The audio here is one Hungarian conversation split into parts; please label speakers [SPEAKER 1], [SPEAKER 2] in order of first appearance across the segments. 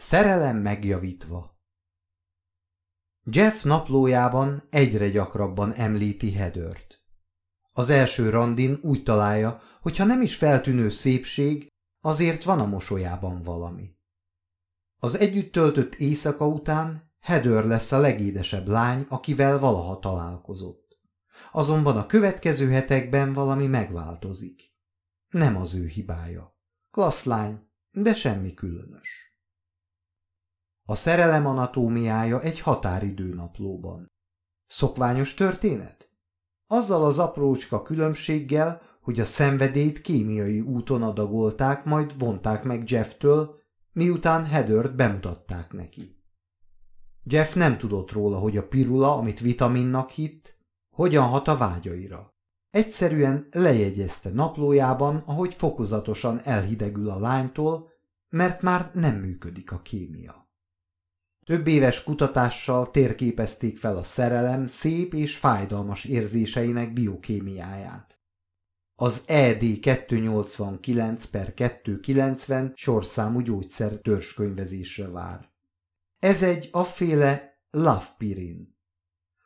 [SPEAKER 1] Szerelem megjavítva Jeff naplójában egyre gyakrabban említi Hedört. Az első randin úgy találja, hogy ha nem is feltűnő szépség, azért van a mosolyában valami. Az együtt töltött éjszaka után Hedör lesz a legédesebb lány, akivel valaha találkozott. Azonban a következő hetekben valami megváltozik. Nem az ő hibája. Klassz lány, de semmi különös. A szerelem anatómiája egy határidő naplóban. Szokványos történet? Azzal az aprócska különbséggel, hogy a szenvedélyt kémiai úton adagolták, majd vonták meg Jefftől, miután Hedört bemutatták neki. Jeff nem tudott róla, hogy a pirula, amit vitaminnak hitt, hogyan hat a vágyaira. Egyszerűen lejegyezte naplójában, ahogy fokozatosan elhidegül a lánytól, mert már nem működik a kémia. Több éves kutatással térképezték fel a szerelem szép és fájdalmas érzéseinek biokémiáját. Az ED 289 per 290 sorszámú gyógyszer törzskönyvezésre vár. Ez egy afféle lavpirin.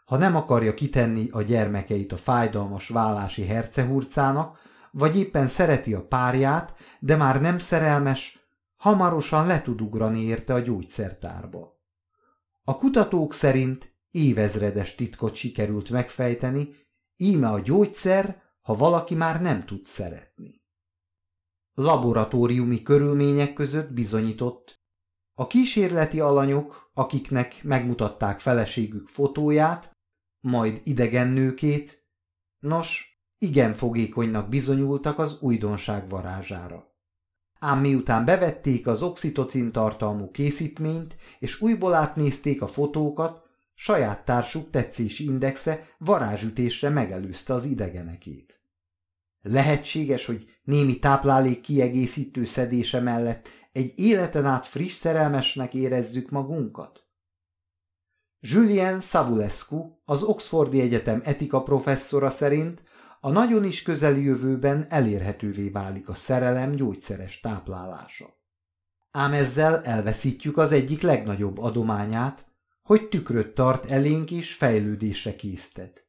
[SPEAKER 1] Ha nem akarja kitenni a gyermekeit a fájdalmas vállási hercehurcának, vagy éppen szereti a párját, de már nem szerelmes, hamarosan le tud ugrani érte a gyógyszertárba. A kutatók szerint évezredes titkot sikerült megfejteni, íme a gyógyszer, ha valaki már nem tud szeretni. Laboratóriumi körülmények között bizonyított, a kísérleti alanyok, akiknek megmutatták feleségük fotóját, majd idegen nőkét, nos, igen fogékonynak bizonyultak az újdonság varázsára ám miután bevették az oxitocin tartalmú készítményt, és újból átnézték a fotókat, saját társuk tetszési indexe varázsütésre megelőzte az idegenekét. Lehetséges, hogy némi táplálék kiegészítő szedése mellett egy életen át friss szerelmesnek érezzük magunkat? Julien Savulescu, az Oxfordi Egyetem etika professzora szerint a nagyon is közeli jövőben elérhetővé válik a szerelem gyógyszeres táplálása. Ám ezzel elveszítjük az egyik legnagyobb adományát, hogy tükröt tart elénk és fejlődésre késztet.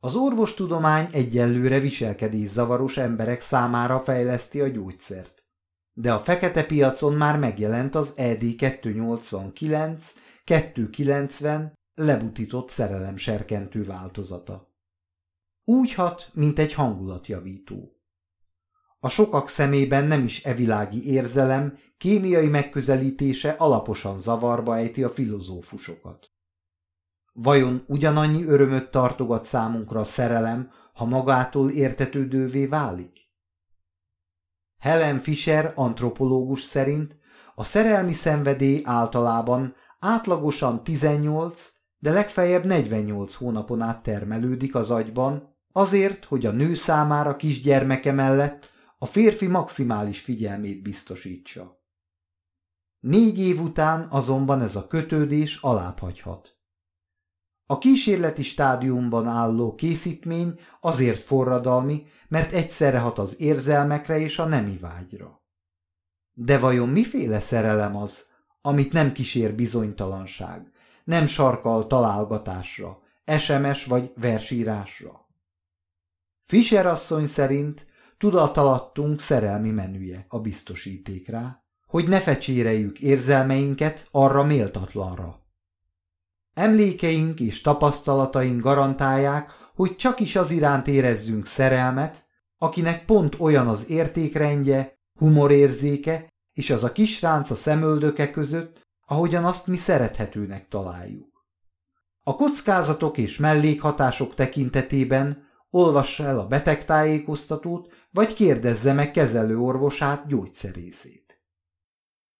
[SPEAKER 1] Az orvostudomány egyenlőre viselkedészavaros emberek számára fejleszti a gyógyszert. De a fekete piacon már megjelent az ED 289, 290 lebutított szerelemserkentő változata. Úgy hat, mint egy hangulatjavító. A sokak szemében nem is evilági érzelem, kémiai megközelítése alaposan zavarba ejti a filozófusokat. Vajon ugyanannyi örömöt tartogat számunkra a szerelem, ha magától értetődővé válik? Helen Fischer antropológus szerint a szerelmi szenvedély általában átlagosan 18, de legfeljebb 48 hónapon át termelődik az agyban, Azért, hogy a nő számára kisgyermeke mellett a férfi maximális figyelmét biztosítsa. Négy év után azonban ez a kötődés alábbhagyhat. A kísérleti stádiumban álló készítmény azért forradalmi, mert egyszerre hat az érzelmekre és a nemi vágyra. De vajon miféle szerelem az, amit nem kísér bizonytalanság, nem sarkal találgatásra, SMS vagy versírásra? Fischer asszony szerint tudatalattunk szerelmi menüje a biztosíték rá, hogy ne fecséreljük érzelmeinket arra méltatlanra. Emlékeink és tapasztalataink garantálják, hogy csak is az iránt érezzünk szerelmet, akinek pont olyan az értékrendje, humorérzéke és az a kisránc a szemöldöke között, ahogyan azt mi szerethetőnek találjuk. A kockázatok és mellékhatások tekintetében olvassa el a betegtájékoztatót, vagy kérdezze meg kezelőorvosát, gyógyszerészét.